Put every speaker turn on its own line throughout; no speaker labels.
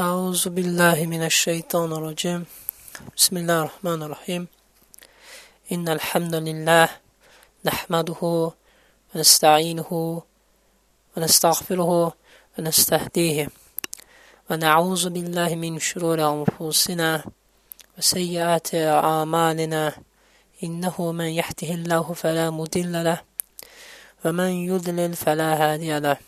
أعوذ بالله من الشيطان الرجيم. بسم الله الرحمن الرحيم. إن الحمد لله نحمده ونستعينه ونستغفره ونستهديه ونعوذ بالله من شرور أنفسنا وسيئات أعمالنا. إنه من يهده الله فلا مضل له ومن يضلل فلا هادي له.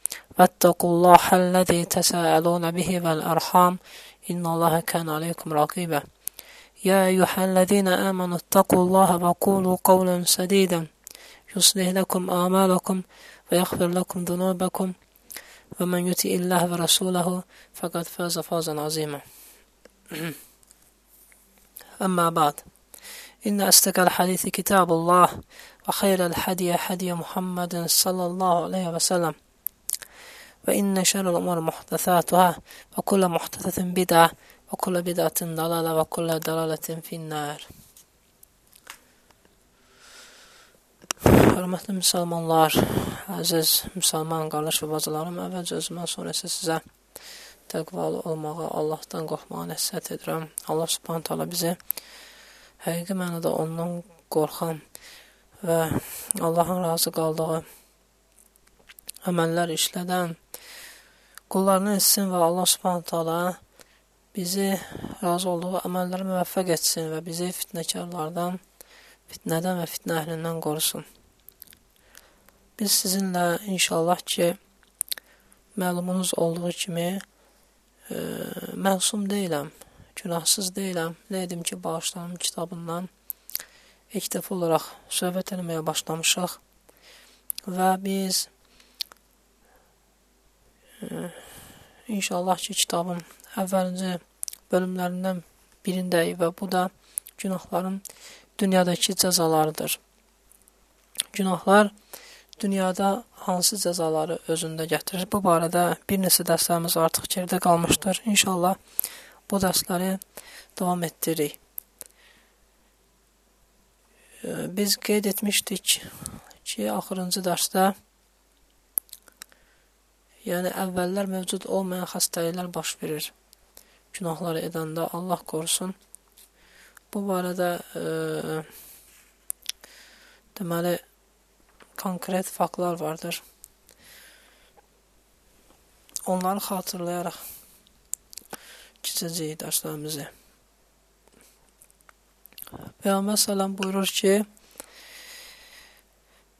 واتقوا الله الذي تساءلون به والأرحام. إن الله كان عليكم رقيبا. يا أيها الذين آمنوا اتقوا الله وقولوا قولا سديدا. يصلح لكم أعمالكم ويغفر لكم ذنوبكم. ومن يطع الله ورسوله فقد فاز فوزا عظيما. أما بعد. إن أصدق الحديث كتاب الله وخير الحدي حدي محمد صلى الله عليه وسلم. وإن شر الأمور محدثاتها وكل محدثة بدعة وكل بدعة ضلالة وكل ضلالة في النار Hörmətli müsəlmanlar, əziz müsəlman qardaş və bacılarım, əvvəlcə özümdən sonra isə sizə təqvalı olmağı, Allahdan qorxmağı nəsihət edirəm. Allah subhanət hala bizi həqiqi mənada ondan qorxan və Allahın razı qaldığı əməllər işlədən qullarını etsin və Allah subhanət hala bizi razı olduğu əməllərə müvəffəq etsin və bizi fitnəkarlardan, fitnədən və fitnə əhlindən qorusun. Biz sizinlə inşallah ki, məlumunuz olduğu kimi e, məsum deyiləm, günahsız deyiləm. Nə edim ki, bağışlanım kitabından ilk dəfə olaraq söhbət eləməyə başlamışıq və biz inşallah ki, kitabın əvvəlinci bölümlərindən birindəyik və bu da günahların dünyadakı cəzalarıdır. Günahlar dünyada hansı cəzaları özündə gətirir? Bu barədə bir neçə dərslərimiz artıq geridə qalmışdır. İnşallah bu dərsləri davam etdiririk. Biz qeyd etmişdik ki, axırıncı dərsdə yəni əvvəllər mövcud olmayan xəstəliklər baş verir. Günahları edəndə Allah qorusun. Bu barədə e, deməli konkret faktlar vardır. Onları xatırlayaraq keçəcəyik dərslərimizi. Peyğəmbər sallam buyurur ki,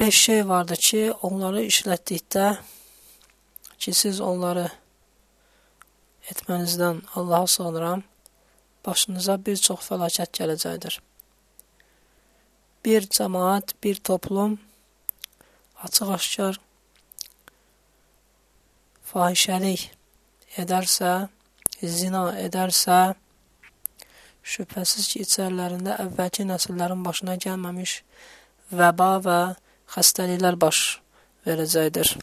5 şey vardır ki, onları işlətdikdə ki, siz onları etmənizdən Allaha sığınıram, başınıza bir çox fəlakət gələcəkdir. Bir cəmaat, bir toplum açıq-aşkar fahişəlik edərsə, zina edərsə, şübhəsiz ki, içərilərində əvvəlki nəsillərin başına gəlməmiş vəba və xəstəliklər baş verəcəkdir.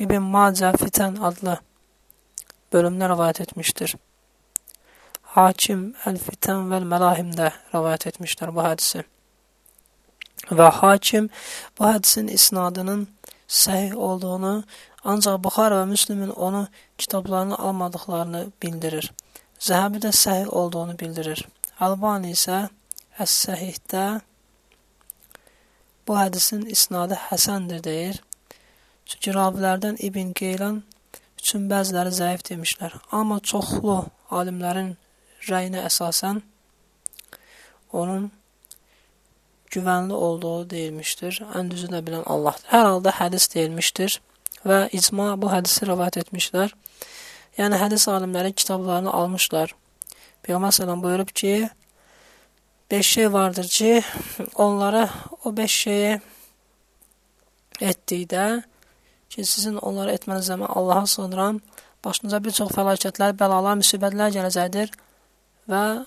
İbn Macə Fitən adlı bölümdə rəvayət etmişdir. Hakim Əl-Fitan və Məlahimdə rəvayət etmişlər bu hədisi. Və hakim bu hədisin isnadının səhih olduğunu, ancaq Buxar və Müslimin onu kitablarını almadıqlarını bildirir. Zəhəbi də səhih olduğunu bildirir. Albani isə Əs-Səhihdə bu hədisin isnadı həsəndir deyir. Çünki ravilərdən İbn Qeylan üçün bəziləri zəif demişlər. Amma çoxlu alimlərin rəyinə əsasən onun güvənli olduğu deyilmişdir. Ən düzü də bilən Allahdır. Hər halda hədis deyilmişdir və icma bu hədisi rivayet etmişlər. Yəni hədis alimləri kitablarını almışlar. Peyğəmbər sallam buyurub ki, 5 şey vardır ki, onlara o 5 şeyi etdikdə ki, sizin onları etməniz zaman Allaha sığınıram, başınıza bir çox fəlakətlər, bəlalar, müsibətlər gələcəkdir və ə,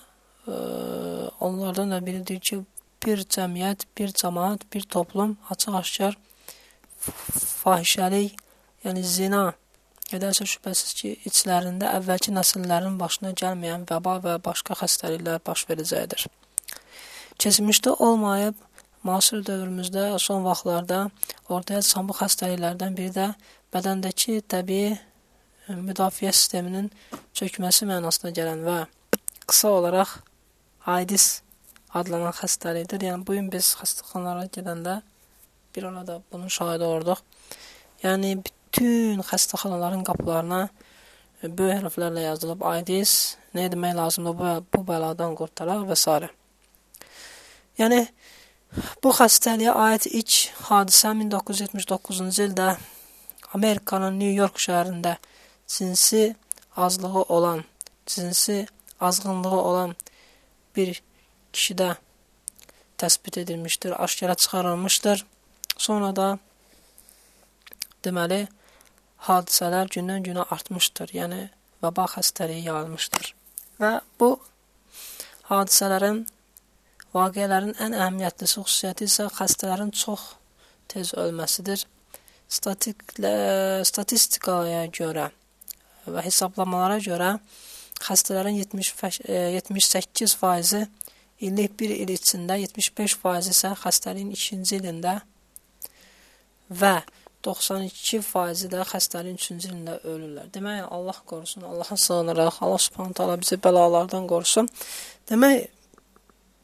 onlardan da biridir ki, bir cəmiyyət, bir cəmaat, bir toplum açıq-aşkar fahişəlik, yəni zina edərsə şübhəsiz ki, içlərində əvvəlki nəsillərin başına gəlməyən vəba və başqa xəstəliklər baş verəcəkdir. Keçmişdə olmayıb, müasir dövrümüzdə, son vaxtlarda ortaya çıxan bu xəstəliklərdən biri də bədəndəki təbii e, müdafiə sisteminin çökməsi mənasına gələn və qısa olaraq AIDS adlanan xəstəlikdir. Yəni bu gün biz xəstəxanalara gedəndə bir arada bunun şahidi olduq. Yəni bütün xəstəxanaların qapılarına e, böyük hərflərlə yazılıb AIDS, nə etmək lazımdır bu, bu bəladan qurtaraq və s. Yəni bu xəstəliyə aid ilk hadisə 1979-cu ildə Amerikanın New York şəhərində cinsi azlığı olan, cinsi azğınlığı olan bir kişidə təsbit edilmişdir, aşkara çıxarılmışdır. Sonra da deməli hadisələr gündən-günə artmışdır. Yəni vəba xəstəliyi yayılmışdır. Və bu hadisələrin, vaqiələrin ən əhəmiyyətlisi xüsusiyyəti isə xəstələrin çox tez ölməsidir statistikaya görə və hesablamalara görə xəstələrin 70 78 faizi illik bir il içində 75 faizi isə xəstəliyin ikinci ilində və 92 faizi də xəstəliyin üçüncü ilində ölürlər. Demək, Allah qorusun, Allaha sığınırıq, Allah subhanət hala bizi bəlalardan qorusun. Demək,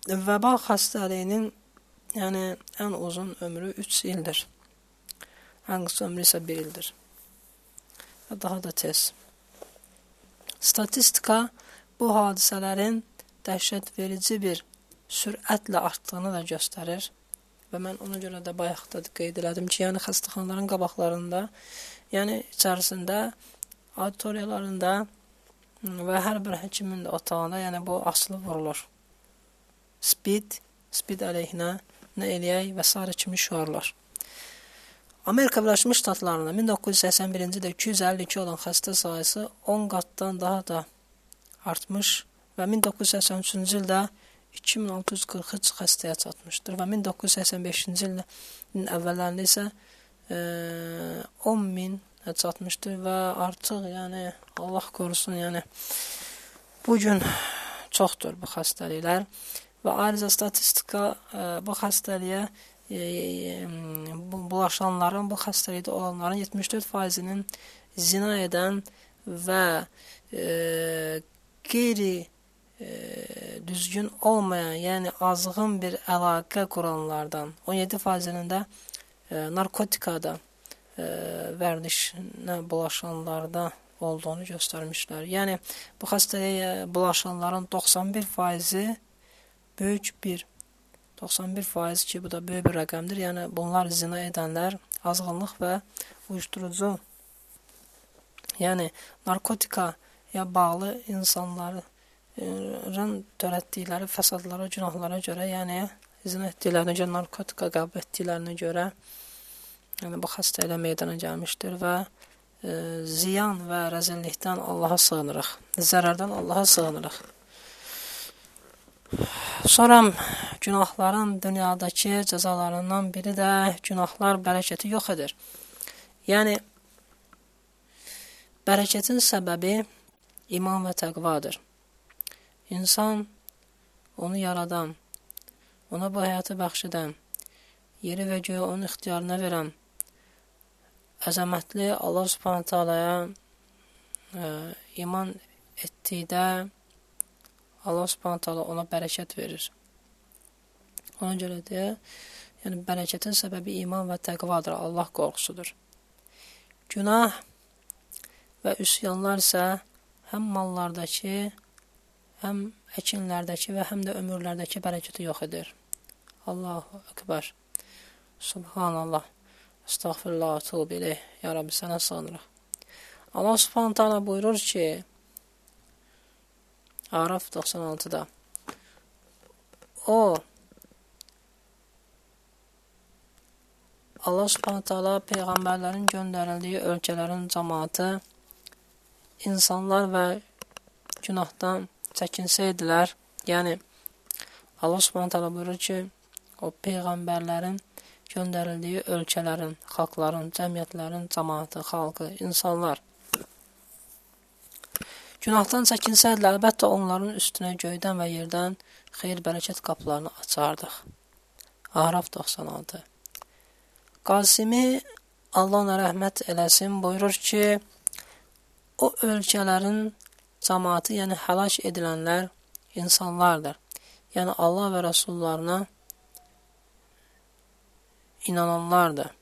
vəba xəstəliyinin yəni ən uzun ömrü 3 ildir. Ən qısa ömrü isə 1 ildir. Və daha da tez. Statistika bu hadisələrin dəhşət verici bir sürətlə artdığını da göstərir. Və mən ona görə də bayaq da qeyd elədim ki, yəni xəstəxanaların qabaqlarında, yəni içərisində, auditoriyalarında və hər bir həkimin də otağında, yəni bu asılı vurulur. Speed, speed əleyhinə nə eləyək və s. kimi şüarlar. Amerika Birləşmiş Ştatlarında 1981-ci ildə 252 olan xəstə sayısı 10 qatdan daha da artmış və 1983-cü ildə 2643 xəstəyə çatmışdır və 1985-ci ilin əvvəllərində isə e, 10 min çatmışdır və artıq, yəni Allah qorusun, yəni bu gün çoxdur bu xəstəliklər və ayrıca statistika e, bu xəstəliyə bulaşanların, bu xəstəlikdə olanların 74%-nin zina edən və e, qeyri e, düzgün olmayan, yəni azğın bir əlaqə quranlardan, 17%-nin də e, narkotikada e, vərdişinə bulaşanlarda olduğunu göstərmişlər. Yəni bu xəstəliyə bulaşanların 91%-i böyük bir 91% ki, bu da böyük bir rəqəmdir. Yəni bunlar zina edənlər, azğınlıq və uyuşturucu, yəni narkotikaya bağlı insanların törətdikləri fəsadlara, günahlara görə, yəni zina etdiklərinə görə, narkotika qəbul etdiklərinə görə yəni bu xəstəliklə meydana gəlmişdir və e, ziyan və rəzillikdən Allaha sığınırıq. Zərərdən Allaha sığınırıq. Sonra günahların dünyadakı cəzalarından biri də günahlar bərəkəti yox edir. Yəni bərəkətin səbəbi iman və təqvadır. İnsan onu yaradan, ona bu həyatı bəxş edən, yeri və göyə onun ixtiyarına verən əzəmətli Allah Subhanahu taalaya e, iman etdikdə Allah Subhanahu taala ona bərəkət verir. Ona görə də yəni bərəkətin səbəbi iman və təqvadır, Allah qorxusudur. Günah və üsyanlar isə həm mallardakı, həm əkinlərdəki və həm də ömürlərdəki bərəkəti yox edir. Allahu Ekber. Subhanallah. Estağfirullah, tövbə eləyh. Ya Rabbi, sənə sığınırıq. Allah Subhanahu taala buyurur ki, Araf 96-da. O Allah Subhanahu taala peyğəmbərlərin göndərildiyi ölkələrin cəmaatı insanlar və günahdan çəkinsəydilər, yəni Allah Subhanahu taala buyurur ki, o peyğəmbərlərin göndərildiyi ölkələrin, xalqların, cəmiyyətlərin, cəmaatı, xalqı, insanlar günahdan çəkinsəydilər, əlbəttə onların üstünə göydən və yerdən xeyir bərəkət qapılarını açardıq. Araf 96 Qasimi Allah ona rəhmət eləsin buyurur ki, o ölkələrin cəmaatı, yəni həlak edilənlər insanlardır. Yəni Allah və rəsullarına inananlardır.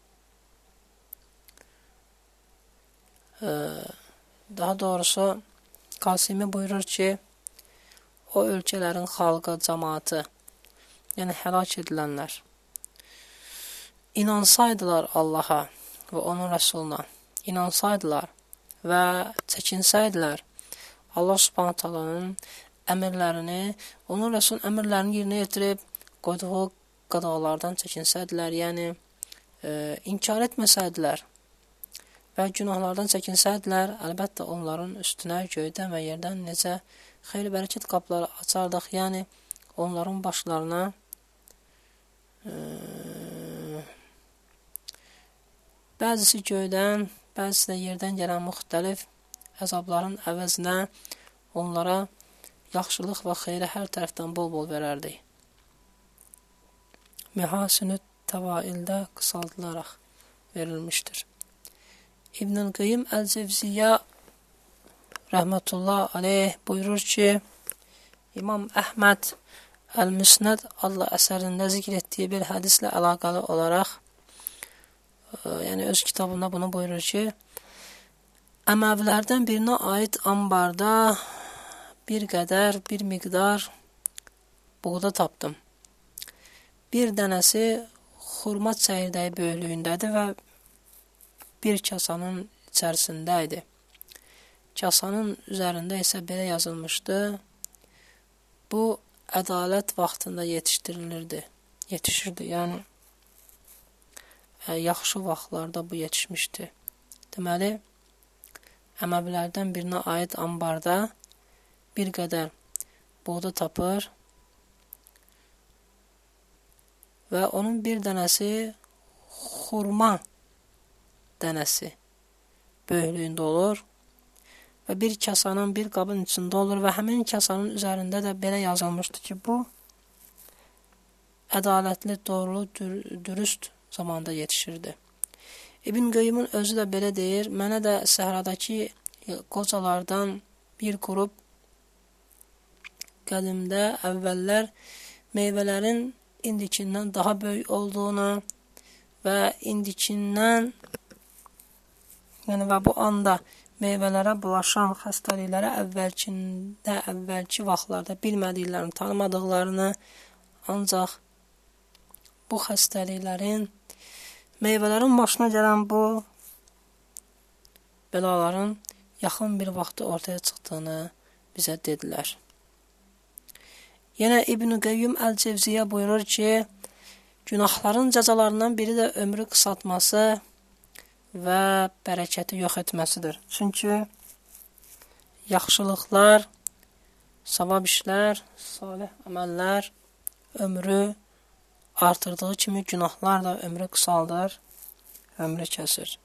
Daha doğrusu Qasimi buyurur ki, o ölkələrin xalqı, cəmaatı, yəni həlak edilənlər inansaydılar Allaha və onun rəsuluna, inansaydılar və çəkinsəydilər Allah Subhanahu taalanın əmrlərini, onun rəsul əmrlərini yerinə yetirib qoyduğu qadağalardan çəkinsəydilər, yəni e, inkar etməsəydilər və günahlardan çəkinsəydilər, əlbəttə onların üstünə göydən və yerdən necə xeyir bərəkət qapıları açardıq, yəni onların başlarına e, bəzisi göydən, bəzisi də yerdən gələn müxtəlif əzabların əvəzinə onlara yaxşılıq və xeyri hər tərəfdən bol-bol verərdik. Mühasinü təvaildə qısaldılaraq verilmişdir. İbn-i Qeym Əl-Cevziyyə rəhmətullah aleyh buyurur ki, İmam Əhməd Əl-Müsnəd adlı əsərində zikr etdiyi bir hədislə əlaqəli olaraq, ə, yəni öz kitabında bunu buyurur ki, Əməvilərdən birinə aid ambarda bir qədər, bir miqdar buğda tapdım. Bir dənəsi xurma çəyirdəyi böyüklüyündədir və bir kasanın içərisində idi. Kasanın üzərində isə belə yazılmışdı: Bu ədalət vaxtında yetişdirilirdi. Yetişirdi, yəni yaxşı vaxtlarda bu yetişmişdi. Deməli, Əməvilərdən birinə aid ambarda bir qədər buğda tapır və onun bir dənəsi xurma dənəsi böyüklüyündə olur və bir kasanın, bir qabın içində olur və həmin kasanın üzərində də belə yazılmışdı ki, bu ədalətli, doğru, dürüst zamanda yetişirdi. İbn Qeyyimin özü də belə deyir, mənə də səhradakı qocalardan bir qrup qədimdə əvvəllər meyvələrin indikindən daha böyük olduğunu və indikindən yəni və bu anda meyvələrə bulaşan xəstəliklərə əvvəlkində, əvvəlki vaxtlarda bilmədiklərini, tanımadıqlarını ancaq bu xəstəliklərin Meyvələrin başına gələn bu bəlaların yaxın bir vaxtda ortaya çıxdığını bizə dedilər. Yenə İbn Qeyyum Əl-Cevziyə buyurur ki, günahların cəzalarından biri də ömrü qısaltması və bərəkəti yox etməsidir. Çünki yaxşılıqlar, savab işlər, salih əməllər ömrü artırdığı kimi günahlar da ömrü qısaldır, ömrü kəsir.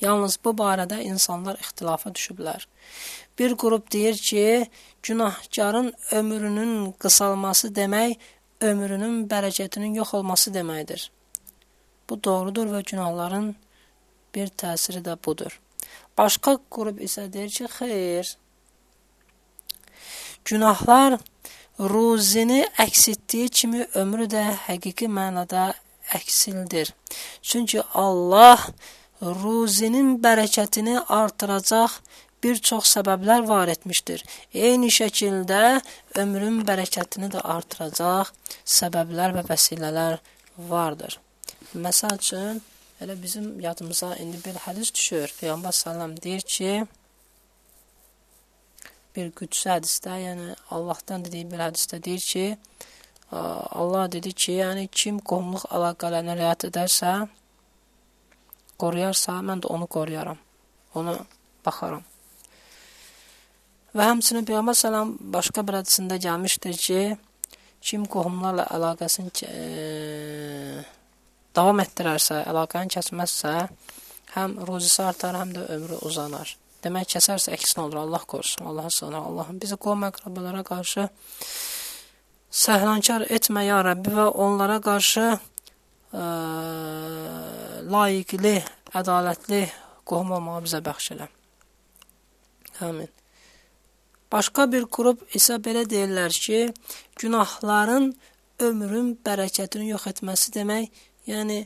Yalnız bu barədə insanlar ixtilafa düşüblər. Bir qrup deyir ki, günahkarın ömrünün qısalması demək, ömrünün bərəkətinin yox olması deməkdir. Bu doğrudur və günahların bir təsiri də budur. Başqa qrup isə deyir ki, xeyr, günahlar ruzini əks etdiyi kimi ömrü də həqiqi mənada əksildir. Çünki Allah ruzinin bərəkətini artıracaq bir çox səbəblər var etmişdir. Eyni şəkildə ömrün bərəkətini də artıracaq səbəblər və vəsilələr vardır. Məsəl üçün, elə bizim yadımıza indi bir hədis düşür. Peyğəmbər sallam deyir ki, bir qüdsi hədisdə, yəni Allahdan dediyi bir hədisdə deyir ki, Allah dedi ki, yəni kim qovluq əlaqələrinə riayət edərsə, qoruyarsa, mən də onu qoruyaram. Ona baxaram. Və həmçinin Peyğəmbər sallam başqa bir hədisində gəlmişdir ki, kim qohumlarla əlaqəsini e, davam etdirərsə, əlaqəni kəsməzsə, həm ruzisi artar, həm də ömrü uzanar. Demək, kəsərsə əksinə olur. Allah qorusun. Allah sığınır. Allahım bizi qovm əqrabalara qarşı səhrankar etmə ya Rəbbi və onlara qarşı ə, layiqli, ədalətli qohum olmağı bizə bəxş elə. Amin. Başqa bir qrup isə belə deyirlər ki, günahların ömrün bərəkətini yox etməsi demək, yəni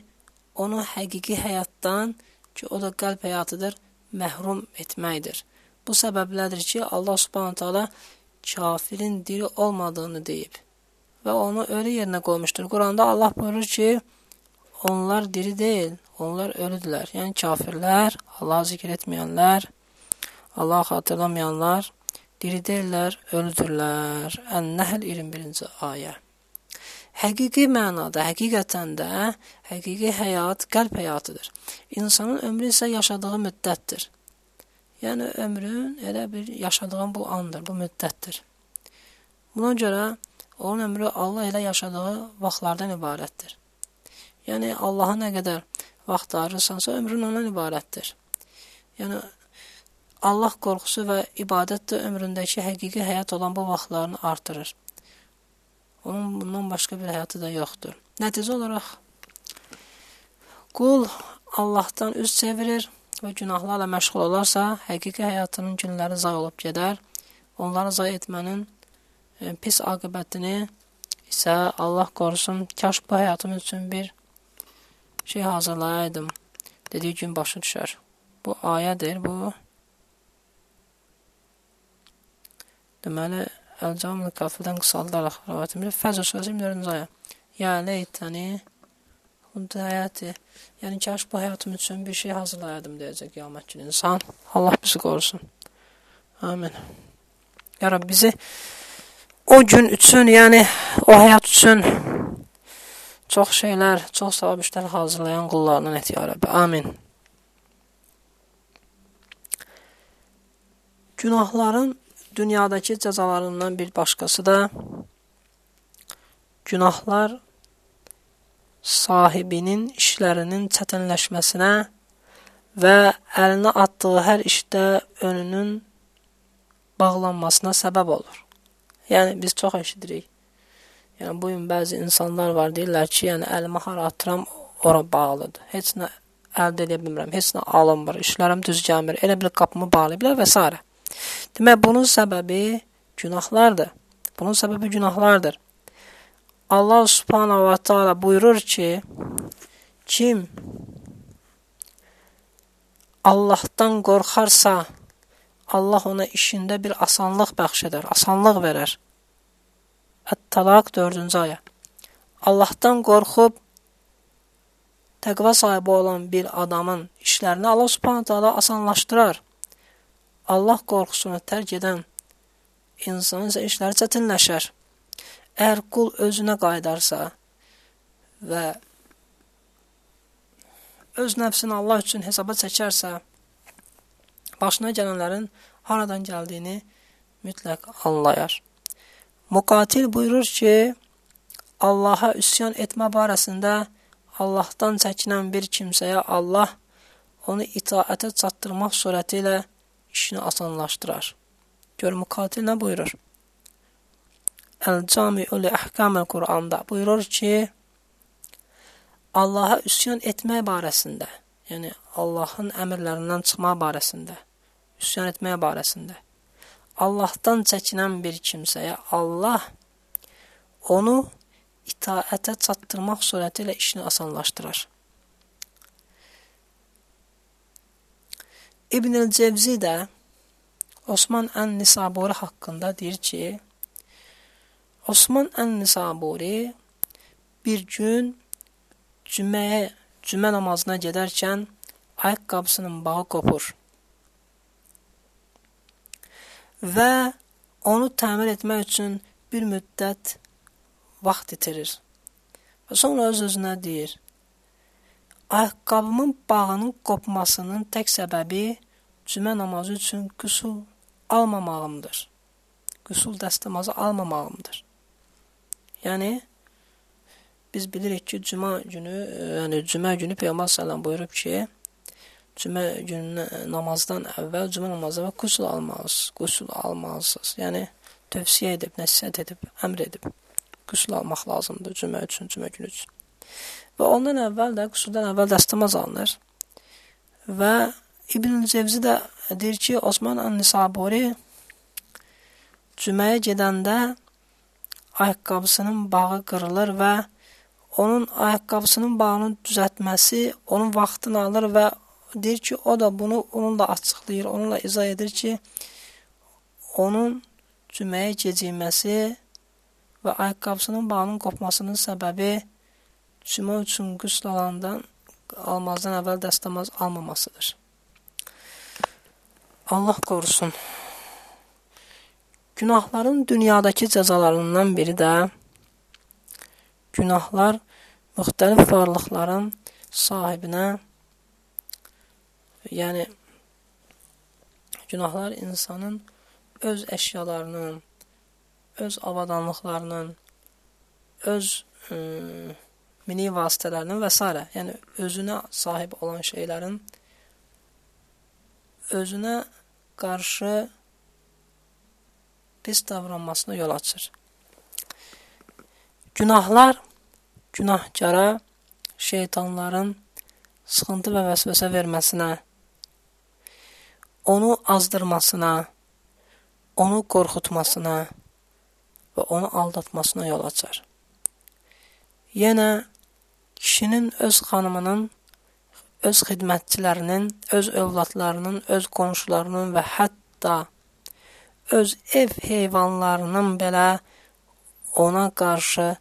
onu həqiqi həyatdan ki, o da qəlb həyatıdır, məhrum etməkdir. Bu səbəblədir ki, Allah Subhanahu taala kafirin diri olmadığını deyib və onu ölü yerinə qoymuşdur. Quranda Allah buyurur ki, onlar diri deyil, onlar ölüdülər. Yəni kafirlər, Allah zikr etməyənlər, Allah xatırlamayanlar diri deyillər, ölüdürlər. Ən-Nəhl 21-ci ayə. Həqiqi mənada, həqiqətən də həqiqi həyat qəlb həyatıdır. İnsanın ömrü isə yaşadığı müddətdir. Yəni ömrün elə bir yaşadığın bu andır, bu müddətdir. Buna görə onun ömrü Allah ilə yaşadığı vaxtlardan ibarətdir. Yəni Allaha nə qədər vaxt ayırırsansa, ömrün ondan ibarətdir. Yəni Allah qorxusu və ibadət də ömründəki həqiqi həyat olan bu vaxtlarını artırır. Onun bundan başqa bir həyatı da yoxdur. Nəticə olaraq qul Allahdan üz çevirir və günahlarla məşğul olarsa, həqiqi həyatının günləri zay olub gedər. Onları zay etmənin e, pis aqibətini isə Allah qorusun, kaş bu həyatım üçün bir şey hazırlayaydım. Dediyi gün başa düşər. Bu ayədir, bu deməli Əl-Camil qafildən qısaldaraq rəvayətimiz Fəzr surəsi 24-cü ayə. Ya leytəni Kuntu həyati. Yəni kaş bu həyatım üçün bir şey hazırlayardım deyəcək qiyamət günü insan. Allah bizi qorusun. Amin. Ya Rab bizi o gün üçün, yəni o həyat üçün çox şeylər, çox savab işlər hazırlayan qullarından et ya Rab. Amin. Günahların dünyadakı cəzalarından bir başqası da günahlar sahibinin işlərinin çətinləşməsinə və əlinə atdığı hər işdə önünün bağlanmasına səbəb olur. Yəni biz çox eşidirik. Yəni bu gün bəzi insanlar var deyirlər ki, yəni əlimi hara atıram, ora bağlıdır. Heç nə əldə edə bilmirəm, heç nə alınmır, işlərim düz gəlmir. Elə bil qapımı bağlayıblar və s. Demək, bunun səbəbi günahlardır. Bunun səbəbi günahlardır. Allah subhanahu wa ta'ala buyurur ki, kim Allahdan qorxarsa, Allah ona işində bir asanlıq bəxş edər, asanlıq verər. Ət-Talaq 4-cü ayə. Allahdan qorxub təqva sahibi olan bir adamın işlərini Allah Subhanahu taala asanlaşdırar. Allah qorxusunu tərk edən insanın isə işləri çətinləşər. Əgər qul özünə qayıdarsa və öz nəfsini Allah üçün hesaba çəkərsə, başına gələnlərin haradan gəldiyini mütləq anlayar. Muqatil buyurur ki, Allaha üsyan etmə barəsində Allahdan çəkinən bir kimsəyə Allah onu itaətə çatdırmaq surəti ilə işini asanlaşdırar. Gör müqatil nə buyurur? Əl-Cami'u li Əhkamil Quranda buyurur ki, Allaha üsyan etmək barəsində, yəni Allahın əmrlərindən çıxmaq barəsində, üsyan etmək barəsində Allahdan çəkinən bir kimsəyə Allah onu itaətə çatdırmaq surəti ilə işini asanlaşdırar. İbn el-Cevzi də Osman ən-Nisaburi haqqında deyir ki, Osman ən-Nisaburi bir gün cüməyə, cümə namazına gedərkən ayaqqabısının bağı qopur. Və onu təmir etmək üçün bir müddət vaxt itirir. Və sonra öz-özünə deyir, ayaqqabımın bağının qopmasının tək səbəbi cümə namazı üçün qüsul almamağımdır. Qüsul dəstəmazı almamağımdır. Yəni biz bilirik ki, cümə günü, yəni cümə günü Peyğəmbər sallallahu buyurub ki, cümə günü namazdan əvvəl cümə namazı və qüsul almalısınız. Qüsul almalısınız. Yəni tövsiyə edib, nəsihət edib, əmr edib. Qüsul almaq lazımdır cümə üçün, cümə günü üçün. Və ondan əvvəl də qüsuldan əvvəl dəstəmaz alınır. Və İbn Cevzi də deyir ki, Osman An-Nisaburi cüməyə gedəndə ayaqqabısının bağı qırılır və onun ayaqqabısının bağını düzəltməsi onun vaxtını alır və deyir ki, o da bunu onunla açıqlayır, onunla izah edir ki, onun cüməyə gecikməsi və ayaqqabısının bağının qopmasının səbəbi cümə üçün qüsl alandan almazdan əvvəl dəstəmaz almamasıdır. Allah qorusun. Günahların dünyadakı cəzalarından biri də günahlar müxtəlif varlıqların sahibinə yəni günahlar insanın öz əşyalarının, öz avadanlıqlarının, öz ə, mini vasitələrinin və s. yəni özünə sahib olan şeylərin özünə qarşı pis davranmasına yol açır. Günahlar günahkara şeytanların sıxıntı və vəsvəsə verməsinə, onu azdırmasına, onu qorxutmasına və onu aldatmasına yol açar. Yenə kişinin öz xanımının, öz xidmətçilərinin, öz övladlarının, öz qonşularının və hətta öz ev heyvanlarının belə ona qarşı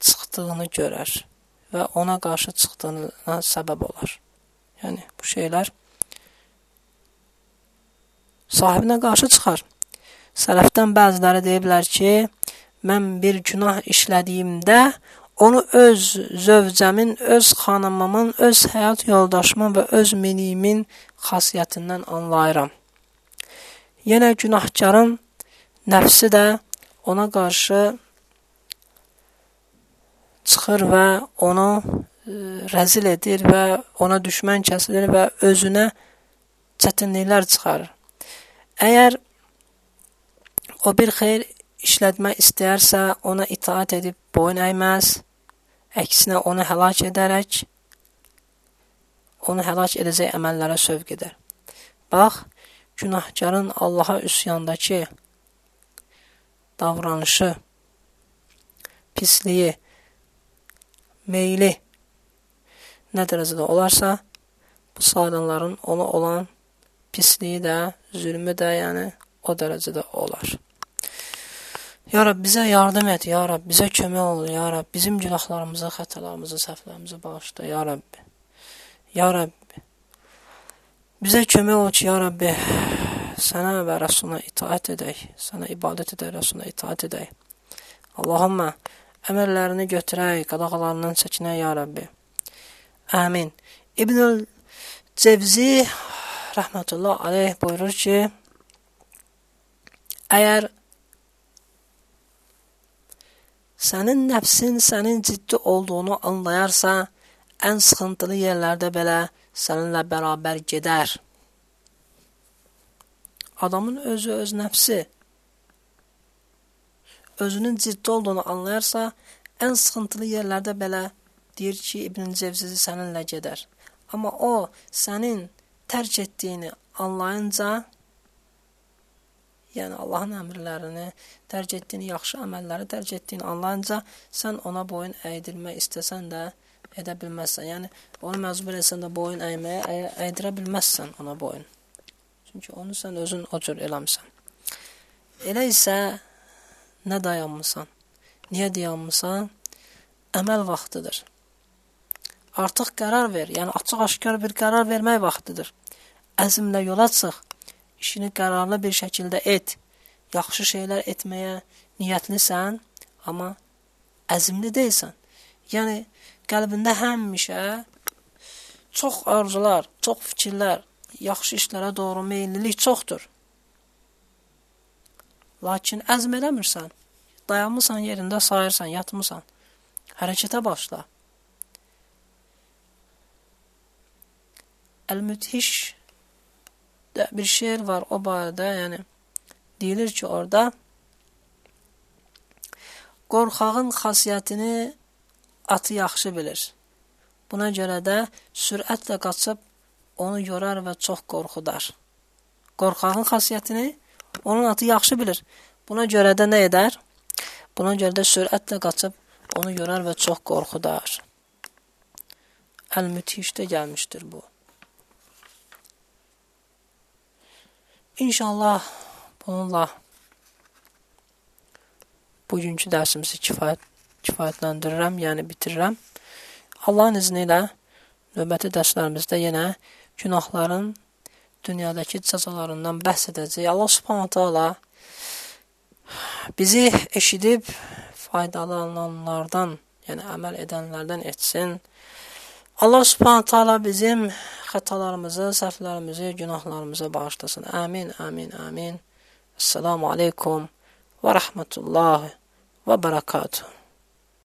çıxdığını görər və ona qarşı çıxdığına səbəb olar. Yəni bu şeylər sahibinə qarşı çıxar. Sələfdən bəziləri deyiblər ki, mən bir günah işlədiyimdə onu öz zövcəmin, öz xanımımın, öz həyat yoldaşımın və öz minimin xasiyyətindən anlayıram. Yenə günahkarın nəfsi də ona qarşı çıxır və onu e, rəzil edir və ona düşmən kəsilir və özünə çətinliklər çıxarır. Əgər o bir xeyir işlətmək istəyərsə, ona itaat edib boyun əyməz, əksinə onu həlak edərək onu həlak edəcək əməllərə sövq edər. Bax, günahkarın Allaha üsyandakı davranışı, pisliyi, meyli nə dərəcədə olarsa, bu sayılanların ona olan pisliyi də, zülmü də, yəni o dərəcədə olar. Ya Rab, bizə yardım et, Ya Rab, bizə kömək ol, Ya Rab, bizim günahlarımızı, xətalarımızı, səhvlərimizi bağışla, Ya Rab. Ya Rab, Bizə kömək ol ki, ya Rabbi, sənə və Rəsuluna itaat edək, sənə ibadət edək, Rəsuluna itaat edək. Allahumma, əmrlərini götürək, qadağalarından çəkinək, ya Rabbi. Əmin. İbnül Cevzi, rəhmətullah aleyh, buyurur ki, əgər sənin nəfsin sənin ciddi olduğunu anlayarsa, ən sıxıntılı yerlərdə belə səninlə bərabər gedər. Adamın özü, öz nəfsi özünün ciddi olduğunu anlayarsa, ən sıxıntılı yerlərdə belə deyir ki, İbn Cevzizi səninlə gedər. Amma o sənin tərk etdiyini anlayınca, yəni Allahın əmrlərini, tərk etdiyini, yaxşı əməlləri tərk etdiyini anlayınca, sən ona boyun əydirmək istəsən də, edə bilməzsən. Yəni onu məcbur etsən də boyun əyməyə əy əydirə bilməzsən ona boyun. Çünki onu sən özün o cür eləmisən. Elə isə nə dayanmısan? Niyə dayanmısan? Əməl vaxtıdır. Artıq qərar ver, yəni açıq-aşkar bir qərar vermək vaxtıdır. Əzmlə yola çıx. İşini qərarlı bir şəkildə et. Yaxşı şeylər etməyə niyyətlisən, amma əzmli deyilsən. Yəni qəlbində həmişə çox arzular, çox fikirlər, yaxşı işlərə doğru meyllilik çoxdur. Lakin əzm eləmirsən. Dayanmısan yerində, sayırsan, yatmısan. Hərəkətə başla. Əl-Müthiş də bir şeir var o barədə, yəni deyilir ki, orada qorxağın xasiyyətini atı yaxşı bilir. Buna görə də sürətlə qaçıb onu yorar və çox qorxudar. Qorxağın xasiyyətini onun atı yaxşı bilir. Buna görə də nə edər? Buna görə də sürətlə qaçıb onu yorar və çox qorxudar. Əl-Müthişdə gəlmişdir bu. İnşallah bununla bugünkü dərsimizi kifayət, kifayətləndirirəm, yəni bitirirəm. Allahın izni ilə növbəti dərslərimizdə yenə günahların dünyadakı cəzalarından bəhs edəcəyik. Allah subhanahu taala bizi eşidib faydalananlardan, yəni əməl edənlərdən etsin. Allah subhanahu taala bizim xətalarımızı, səhvlərimizi, günahlarımızı bağışlasın. Amin, amin, amin. Esselamu aleykum və rəhmətullahi və bərəkatuhu.